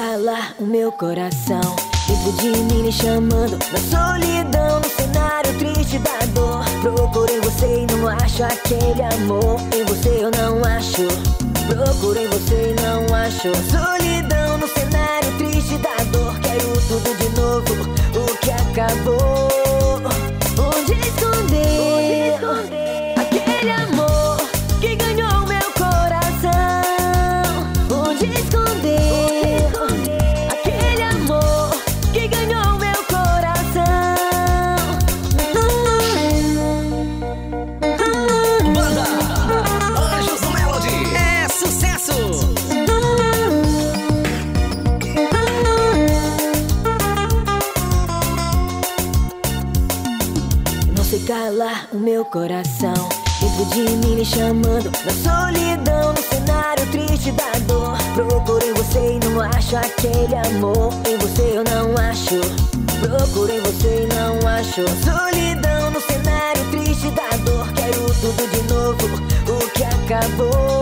calar o meu coração. Dentro de mim me chamando na solidão, no cenário triste da dor. Procurei você e não acho aquele amor. Em você eu não acho. Procurei você e não acho. Solidão Não sei calar o meu coração. Dentro de mim me chamando Na solidão, no cenário triste da dor. Procurei você e não acho aquele amor. Em você eu não acho. Procurei você e não acho. Solidão no cenário triste da dor. Quero tudo de novo O que acabou